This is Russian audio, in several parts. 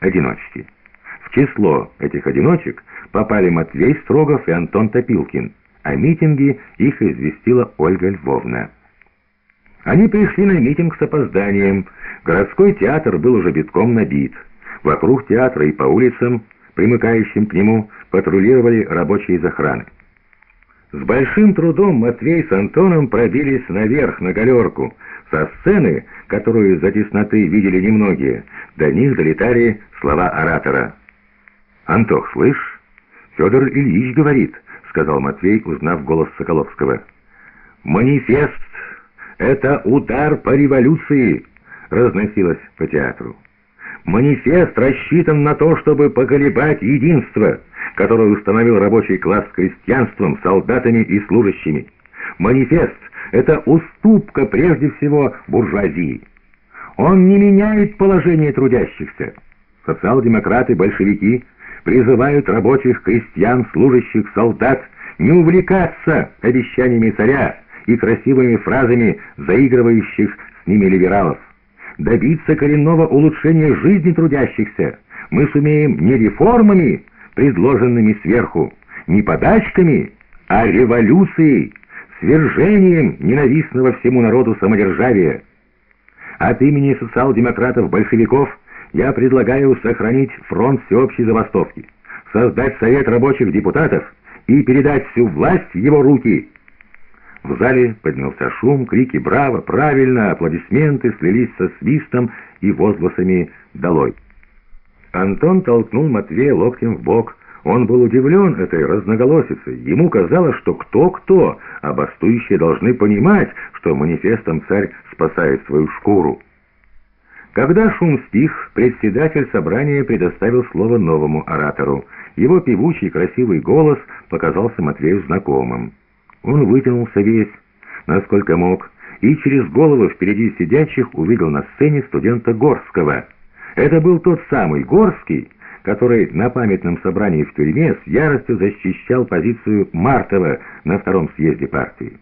одиночки. В число этих одиночек попали Матвей Строгов и Антон Топилкин. О митинге их известила Ольга Львовна. Они пришли на митинг с опозданием. Городской театр был уже битком набит. Вокруг театра и по улицам, примыкающим к нему, патрулировали рабочие из охраны. С большим трудом Матвей с Антоном пробились наверх, на галерку. Со сцены, которую за тесноты видели немногие, до них долетали слова оратора. «Антох, слышь? Федор Ильич говорит», — сказал Матвей, узнав голос Соколовского. «Манифест — это удар по революции», — разносилось по театру. «Манифест рассчитан на то, чтобы поколебать единство» который установил рабочий класс с крестьянством, солдатами и служащими. Манифест — это уступка прежде всего буржуазии. Он не меняет положение трудящихся. Социал-демократы, большевики призывают рабочих, крестьян, служащих, солдат не увлекаться обещаниями царя и красивыми фразами заигрывающих с ними либералов. Добиться коренного улучшения жизни трудящихся мы сумеем не реформами, предложенными сверху, не подачками, а революцией, свержением ненавистного всему народу самодержавия. От имени социал-демократов-большевиков я предлагаю сохранить фронт всеобщей забастовки, создать совет рабочих депутатов и передать всю власть в его руки. В зале поднялся шум, крики «Браво!», «Правильно!», аплодисменты слились со свистом и возгласами «Долой!». Антон толкнул Матвея локтем в бок. Он был удивлен этой разноголосицей. Ему казалось, что кто-кто, а бастующие должны понимать, что манифестом царь спасает свою шкуру. Когда шум стих, председатель собрания предоставил слово новому оратору. Его певучий красивый голос показался Матвею знакомым. Он вытянулся весь, насколько мог, и через голову впереди сидящих увидел на сцене студента Горского — это был тот самый Горский, который на памятном собрании в тюрьме с яростью защищал позицию Мартова на втором съезде партии.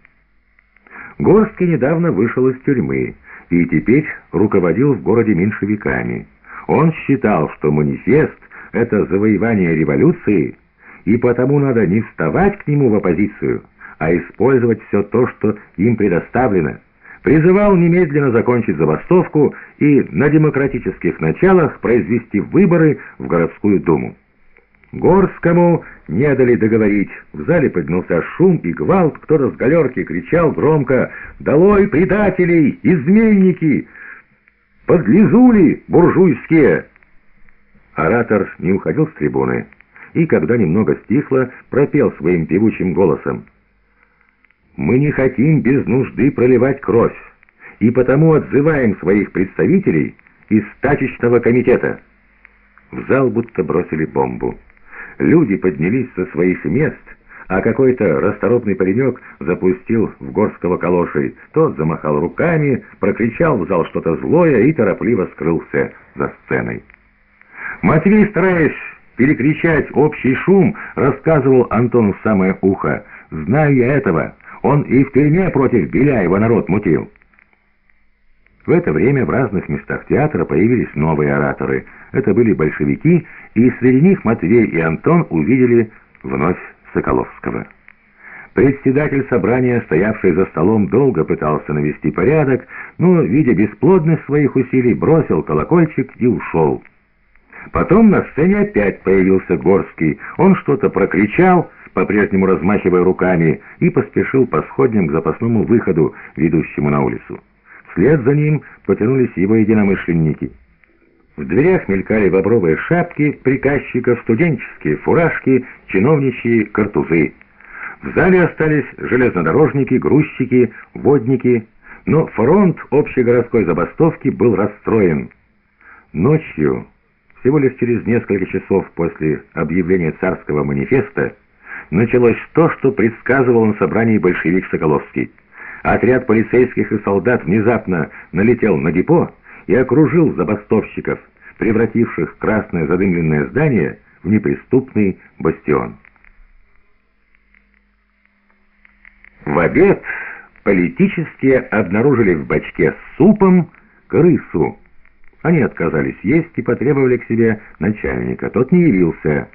Горский недавно вышел из тюрьмы и теперь руководил в городе меньшевиками. Он считал, что манифест — это завоевание революции, и потому надо не вставать к нему в оппозицию, а использовать все то, что им предоставлено — призывал немедленно закончить забастовку и на демократических началах произвести выборы в городскую думу. Горскому не дали договорить. В зале поднялся шум и гвалт. Кто-то с галерки кричал громко «Долой предателей! Изменники! Подлизули буржуйские!» Оратор не уходил с трибуны и, когда немного стихло, пропел своим певучим голосом мы не хотим без нужды проливать кровь, и потому отзываем своих представителей из стачечного комитета». В зал будто бросили бомбу. Люди поднялись со своих мест, а какой-то расторопный паренек запустил в Горского калошей. Тот замахал руками, прокричал в зал что-то злое и торопливо скрылся за сценой. Матвей, стараясь перекричать общий шум, рассказывал Антону в самое ухо. «Знаю я этого». Он и в тюрьме против Беляева народ мутил. В это время в разных местах театра появились новые ораторы. Это были большевики, и среди них Матвей и Антон увидели вновь Соколовского. Председатель собрания, стоявший за столом, долго пытался навести порядок, но, видя бесплодность своих усилий, бросил колокольчик и ушел. Потом на сцене опять появился Горский. Он что-то прокричал, по-прежнему размахивая руками, и поспешил по сходням к запасному выходу, ведущему на улицу. Вслед за ним потянулись его единомышленники. В дверях мелькали бобровые шапки приказчиков, студенческие фуражки, чиновничьи картузы. В зале остались железнодорожники, грузчики, водники, но фронт общегородской забастовки был расстроен. Ночью, всего лишь через несколько часов после объявления царского манифеста, началось то, что предсказывал на собрании большевик Соколовский. Отряд полицейских и солдат внезапно налетел на депо и окружил забастовщиков, превративших красное задымленное здание в неприступный бастион. В обед политические обнаружили в бачке с супом крысу, Они отказались есть и потребовали к себе начальника. Тот не явился.